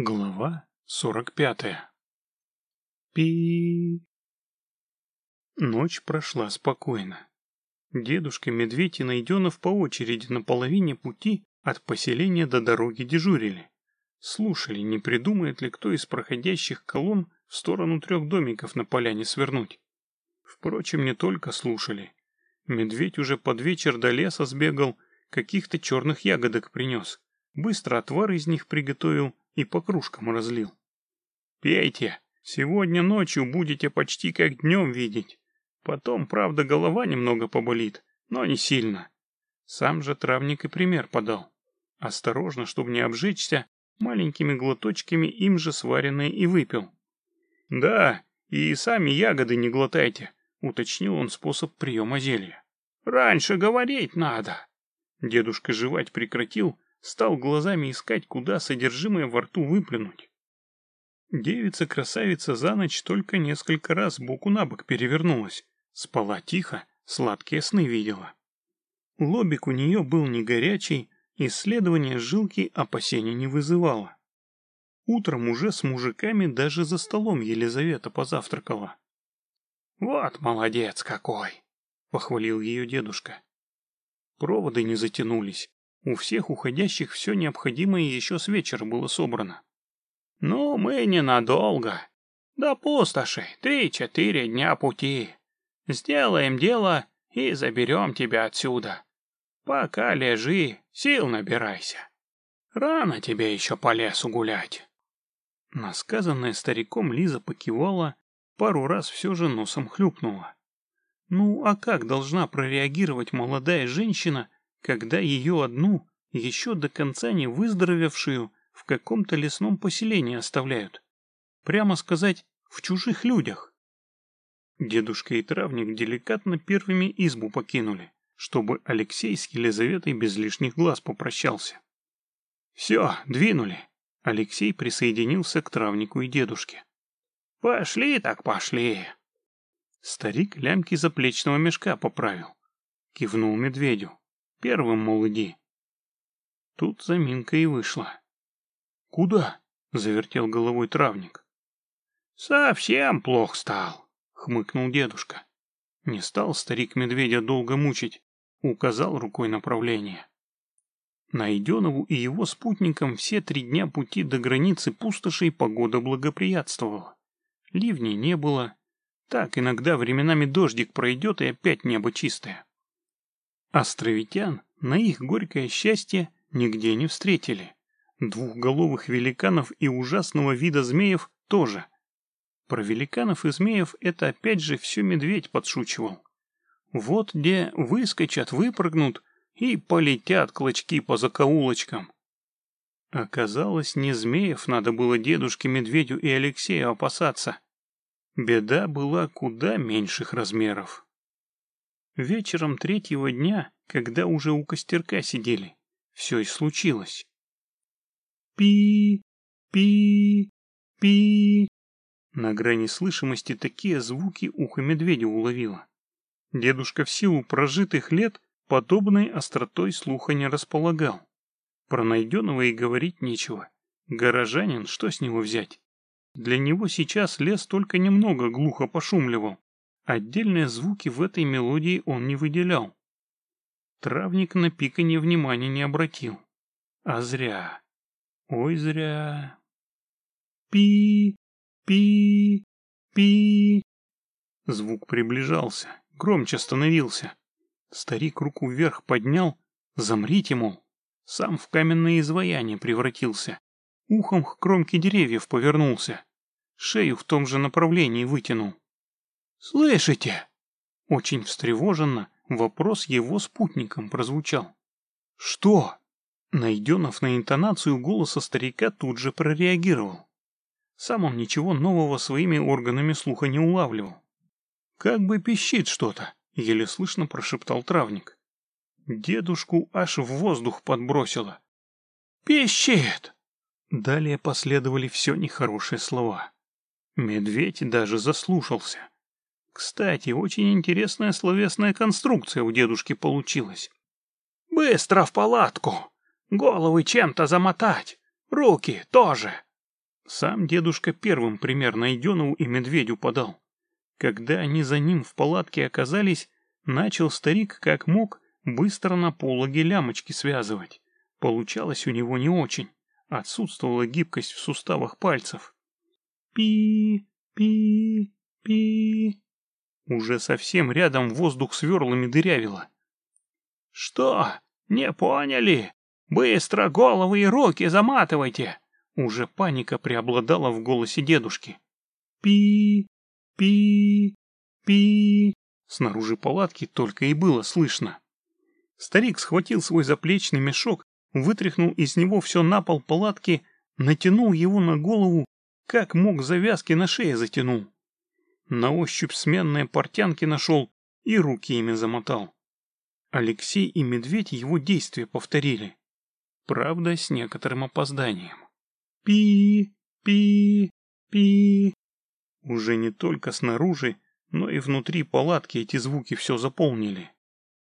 Глава сорок пятая. Пи. Ночь прошла спокойно. Дедушка Медведь и Найденов по очереди на половине пути от поселения до дороги дежурили. Слушали, не придумает ли кто из проходящих колонн в сторону трех домиков на поляне свернуть. Впрочем, не только слушали. Медведь уже под вечер до леса сбегал, каких-то черных ягодок принес. Быстро отвар из них приготовил и по кружкам разлил. «Пейте, сегодня ночью будете почти как днем видеть. Потом, правда, голова немного поболит, но не сильно». Сам же травник и пример подал. Осторожно, чтобы не обжечься, маленькими глоточками им же сваренное и выпил. «Да, и сами ягоды не глотайте», — уточнил он способ приема зелья. «Раньше говорить надо». Дедушка жевать прекратил, стал глазами искать, куда содержимое во рту выплюнуть. Девица-красавица за ночь только несколько раз боку на бок перевернулась, спала тихо, сладкие сны видела. Лобик у нее был не горячий, исследование жилки опасений не вызывало. Утром уже с мужиками даже за столом Елизавета позавтракала. «Вот молодец какой!» — похвалил ее дедушка. Проводы не затянулись, у всех уходящих все необходимое еще с вечера было собрано. «Ну, мы ненадолго. До пустоши три-четыре дня пути. Сделаем дело и заберем тебя отсюда. Пока лежи, сил набирайся. Рано тебе еще по лесу гулять». На стариком Лиза покивала, пару раз все же носом хлюпнула. Ну, а как должна прореагировать молодая женщина, когда ее одну, еще до конца не выздоровевшую, в каком-то лесном поселении оставляют. Прямо сказать, в чужих людях. Дедушка и травник деликатно первыми избу покинули, чтобы Алексей с Елизаветой без лишних глаз попрощался. «Все, двинули!» Алексей присоединился к травнику и дедушке. «Пошли так пошли!» Старик лямки заплечного мешка поправил. Кивнул медведю. Первым, мол, иди. Тут заминка и вышла. «Куда?» — завертел головой травник. «Совсем плох стал», — хмыкнул дедушка. Не стал старик медведя долго мучить, указал рукой направление. Найденову и его спутникам все три дня пути до границы пустошей погода благоприятствовала. Ливней не было. Так иногда временами дождик пройдет и опять небо чистое. Островитян на их горькое счастье нигде не встретили. Двухголовых великанов и ужасного вида змеев тоже. Про великанов и змеев это опять же все медведь подшучивал. Вот где выскочат, выпрыгнут и полетят клочки по закоулочкам. Оказалось, не змеев надо было дедушке Медведю и Алексею опасаться. Беда была куда меньших размеров. Вечером третьего дня, когда уже у костерка сидели, все и случилось. Пи, пи, пи. На грани слышимости такие звуки ухо медведя уловило. Дедушка в силу прожитых лет подобной остротой слуха не располагал. Про найденного и говорить нечего. Горожанин, что с него взять? Для него сейчас лес только немного глухо пошумливал. Отдельные звуки в этой мелодии он не выделял. Травник на пиканье внимания не обратил. А зря. Ой, зря. Пи, пи, пи. Звук приближался, громче становился. Старик руку вверх поднял. Замрите, мол. Сам в каменное изваяние превратился. Ухом к кромке деревьев повернулся. Шею в том же направлении вытянул. «Слышите?» Очень встревоженно вопрос его спутником прозвучал. «Что?» Найденов на интонацию голоса старика тут же прореагировал. Сам он ничего нового своими органами слуха не улавливал. «Как бы пищит что-то», — еле слышно прошептал травник. Дедушку аж в воздух подбросило. «Пищит!» Далее последовали все нехорошие слова. Медведь даже заслушался. Кстати, очень интересная словесная конструкция у дедушки получилась. «Быстро в палатку! Головы чем-то замотать! Руки тоже!» Сам дедушка первым пример Найденову и Медведю подал. Когда они за ним в палатке оказались, начал старик как мог быстро на пологе лямочки связывать. Получалось у него не очень. Отсутствовала гибкость в суставах пальцев. Пи, пи, пи. Уже совсем рядом воздух сверлами дырявило. «Что? Не поняли? Быстро головы и руки заматывайте!» Уже паника преобладала в голосе дедушки. «Пи, пи, пи!» Снаружи палатки только и было слышно. Старик схватил свой заплечный мешок, вытряхнул из него все на пол палатки, натянул его на голову, как мог завязки на шее затянул. На ощупь сменные портянки нашел и руки ими замотал. Алексей и Медведь его действия повторили. Правда, с некоторым опозданием. Пи, пи, пи. Уже не только снаружи, но и внутри палатки эти звуки все заполнили.